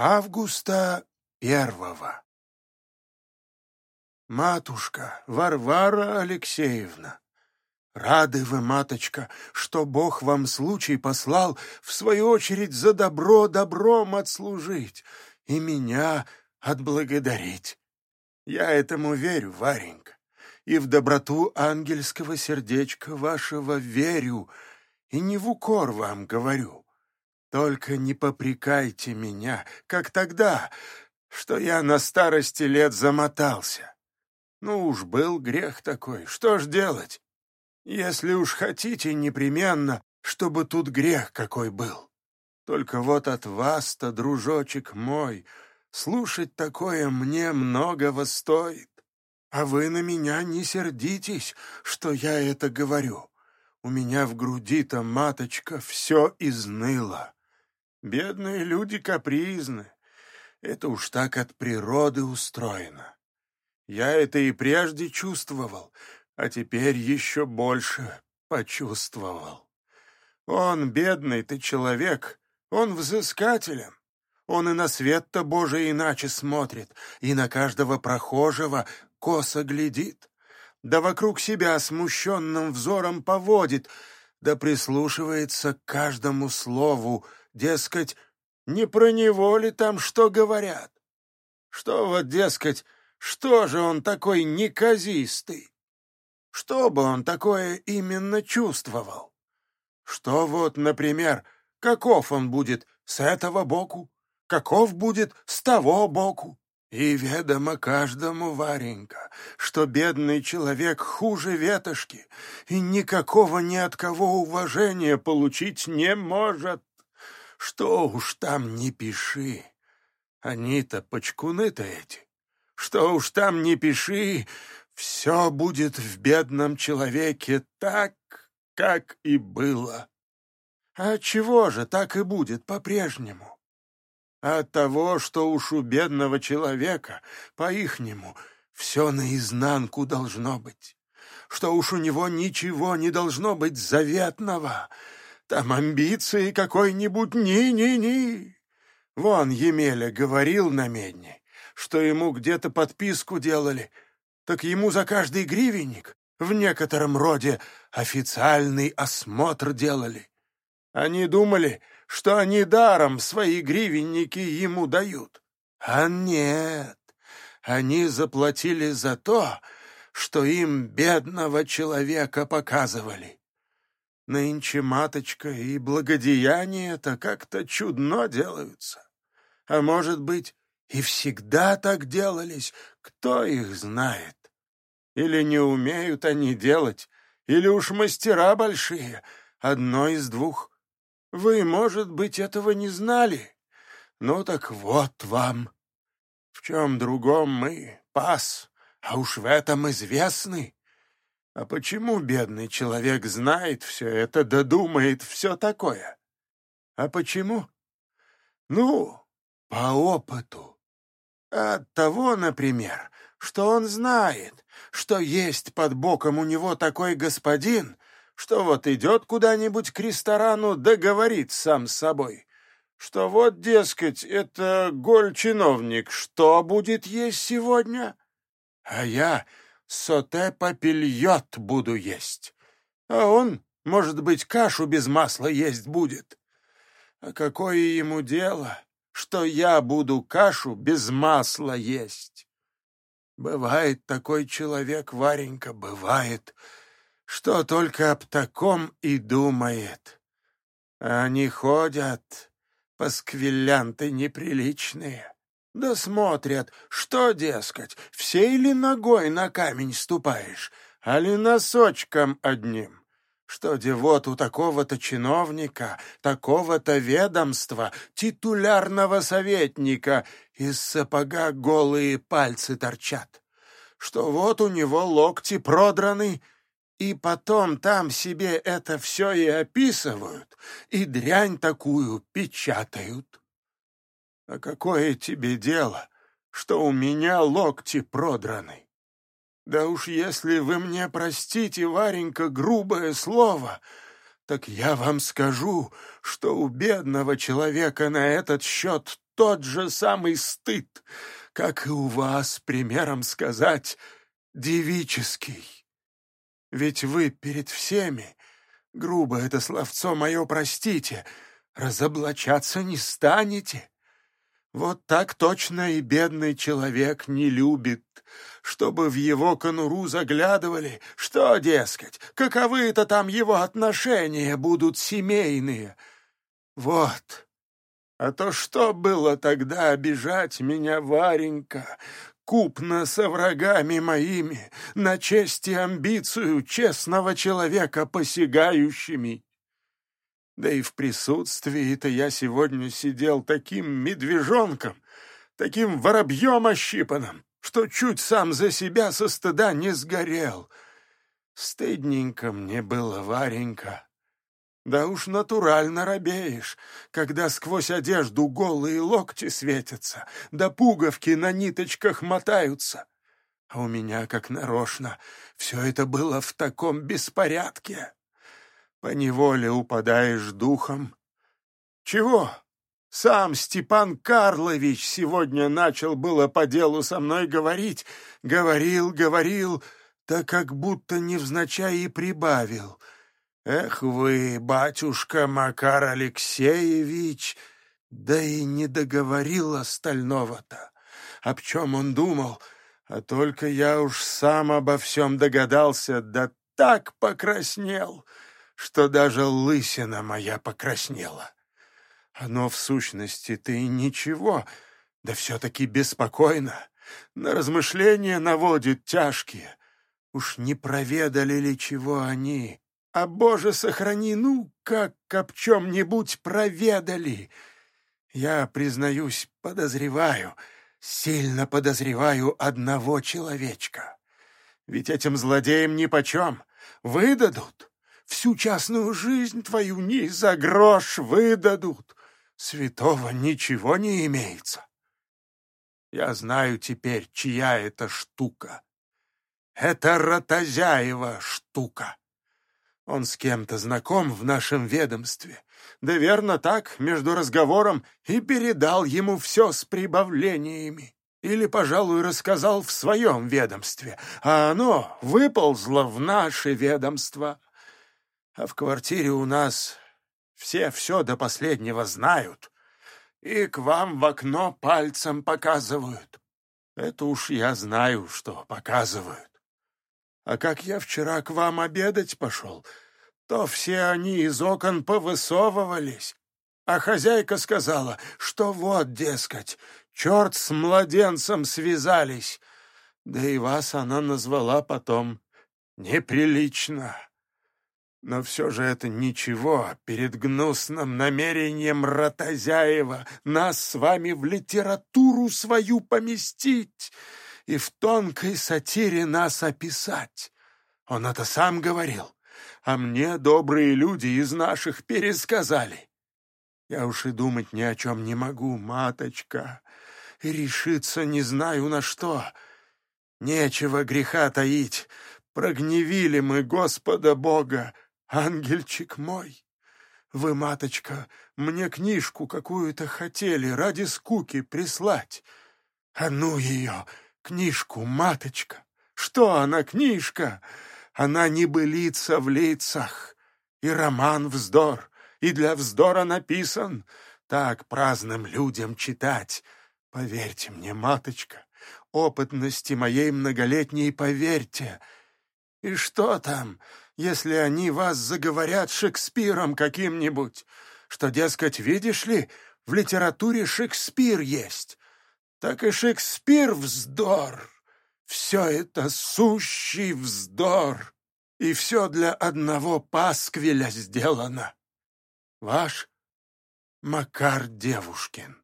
августа первого. Матушка Варвара Алексеевна, рады вы, маточка, что Бог вам случай послал, в свою очередь, за добро добром отслужить и меня отблагодарить. Я этому верю, Варенька, и в доброту ангельского сердечка вашего верю, и не в укор вам говорю. Только не попрекайте меня, как тогда, что я на старости лет замотался. Ну уж был грех такой, что ж делать? Если уж хотите непременно, чтобы тут грех какой был. Только вот от вас-то, дружочек мой, слушать такое мне многого стоит. А вы на меня не сердитесь, что я это говорю. У меня в груди-то, маточка, все изныло. Бедные люди капризны. Это уж так от природы устроено. Я это и прежде чувствовал, а теперь еще больше почувствовал. Он, бедный ты человек, он взыскателен. Он и на свет-то Божий иначе смотрит, и на каждого прохожего косо глядит, да вокруг себя смущенным взором поводит, да прислушивается к каждому слову, дескать, не про него ли там что говорят? Что вот, дескать, что же он такой неказистый? Что бы он такое именно чувствовал? Что вот, например, каков он будет с этого боку, каков будет с того боку? И ведомо каждому, Варенька, что бедный человек хуже ветошки и никакого ни от кого уважения получить не может. Что уж там не пиши, они-то почкуны-то эти. Что уж там не пиши, все будет в бедном человеке так, как и было. А чего же так и будет по-прежнему? От того, что уж у бедного человека, по-ихнему, все наизнанку должно быть, что уж у него ничего не должно быть заветного, там амбиции какой-нибудь ни-ни-ни. Вон Емеля говорил на медне, что ему где-то подписку делали, так ему за каждый гривенник в некотором роде официальный осмотр делали. Они думали, что они даром свои гривенники ему дают. А нет, они заплатили за то, что им бедного человека показывали. Нынче, маточка, и благодеяния-то как-то чудно делаются. А может быть, и всегда так делались, кто их знает. Или не умеют они делать, или уж мастера большие, одно из двух. Вы, может быть, этого не знали? Ну так вот вам. В чем другом мы, пас, а уж в этом известны. А почему бедный человек знает все это, да думает все такое? А почему? Ну, по опыту. От того, например, что он знает, что есть под боком у него такой господин, что вот идет куда-нибудь к ресторану, да говорит сам с собой, что вот, дескать, это голь-чиновник, что будет есть сегодня? А я соте папильот буду есть. А он, может быть, кашу без масла есть будет. А какое ему дело, что я буду кашу без масла есть? Бывает такой человек, Варенька, бывает, что только об таком и думает. Они ходят, пасквилянты неприличные. Да смотрят, что, дескать, всей ли ногой на камень ступаешь, а ли носочком одним? Что, де вот у такого-то чиновника, такого-то ведомства, титулярного советника из сапога голые пальцы торчат? Что вот у него локти продраны, и потом там себе это все и описывают, и дрянь такую печатают? А какое тебе дело, что у меня локти продраны? Да уж если вы мне простите, Варенька, грубое слово, так я вам скажу, что у бедного человека на этот счет тот же самый стыд, как и у вас, примером сказать, девический. Ведь вы перед всеми, грубо это словцо мое простите, разоблачаться не станете. Вот так точно и бедный человек не любит, чтобы в его конуру заглядывали, что, дескать, каковы-то там его отношения будут семейные. Вот. А то что было тогда обижать меня, Варенька, купно со врагами моими, на честь и амбицию честного человека посягающими? Да и в присутствии-то я сегодня сидел таким медвежонком, таким воробьем ощипанным, что чуть сам за себя со стыда не сгорел. Стыдненько мне было, Варенька. Да уж натурально робеешь, когда сквозь одежду голые локти светятся, да пуговки на ниточках мотаются. А у меня, как нарочно, все это было в таком беспорядке поневоле упадаешь духом. Чего? Сам Степан Карлович сегодня начал было по делу со мной говорить, говорил, говорил, да как будто невзначай и прибавил. Эх вы, батюшка Макар Алексеевич, да и не договорил остального-то. Об чем он думал, а только я уж сам обо всем догадался, да так покраснел — что даже лысина моя покраснела. Оно в сущности-то и ничего, да все-таки беспокойно. На размышления наводит тяжкие. Уж не проведали ли чего они? А, Боже, сохрани, ну, как об чем-нибудь проведали. Я, признаюсь, подозреваю, сильно подозреваю одного человечка. Ведь этим злодеям нипочем. Выдадут, Всю частную жизнь твою не за грош выдадут. Святого ничего не имеется. Я знаю теперь, чья это штука. Это Ротозяева штука. Он с кем-то знаком в нашем ведомстве. Да верно так, между разговором, и передал ему все с прибавлениями. Или, пожалуй, рассказал в своем ведомстве, а оно выползло в наше ведомство. А в квартире у нас все все до последнего знают и к вам в окно пальцем показывают. Это уж я знаю, что показывают. А как я вчера к вам обедать пошел, то все они из окон повысовывались, а хозяйка сказала, что вот, дескать, черт с младенцем связались. Да и вас она назвала потом неприлично. Но все же это ничего перед гнусным намерением Ротозяева нас с вами в литературу свою поместить и в тонкой сатире нас описать. Он это сам говорил, а мне добрые люди из наших пересказали. Я уж и думать ни о чем не могу, маточка, и решиться не знаю на что. Нечего греха таить, прогневили мы Господа Бога, «Ангельчик мой, вы, маточка, мне книжку какую-то хотели ради скуки прислать. А ну ее, книжку, маточка! Что она, книжка? Она не былица в лицах, и роман вздор, и для вздора написан. Так праздным людям читать. Поверьте мне, маточка, опытности моей многолетней поверьте. И что там, если они вас заговорят Шекспиром каким-нибудь, что, дескать, видишь ли, в литературе Шекспир есть. Так и Шекспир вздор. Все это сущий вздор. И все для одного пасквиля сделано. Ваш Макар Девушкин.